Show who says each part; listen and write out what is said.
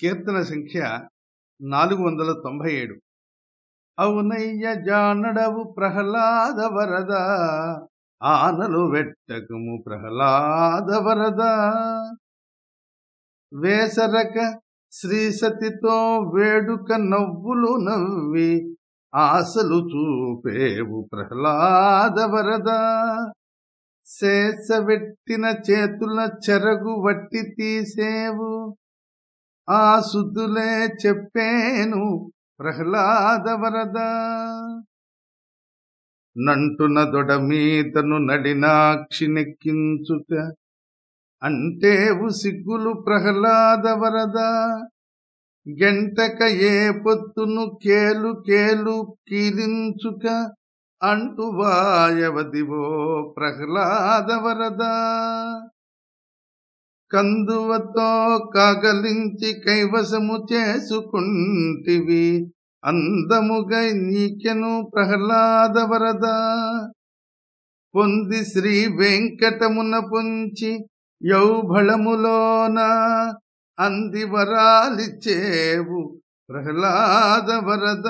Speaker 1: కీర్తన సంఖ్య నాలుగు వందల తొంభై ఏడు. అవునయ్య జానడవు ప్రహ్లాద వరద ఆనలు వెట్టకము ప్రహ్లాద వరద. వేసరక శ్రీసతితో వేడుక నవ్వులు నవ్వి ఆశలు చూపేవు ప్రహ్లాద వరద. శేషవెట్టిన చేతుల చెరగు వట్టి తీసేవు ఆ సుద్దులే చెప్పేను ప్రహ్లాద వరద. నంటున దొడ మీదను నడినాక్షి నెక్కించుక అంటేవు సిగ్గులు ప్రహ్లాద వరద. గంటక ఏ పొత్తును కేలు కేలు కీలించుక అంటు వాయవదివో ప్రహ్లాద వరద. కందువతో కాగలించి కైవసము చేసుకుంటివి. అందముగై నీకెను ప్రహ్లాద వరద పొంది శ్రీ వెంకటమున పొంచి యౌభళములోన అంది వరాలిచ్చేవు ప్రహ్లాద వరద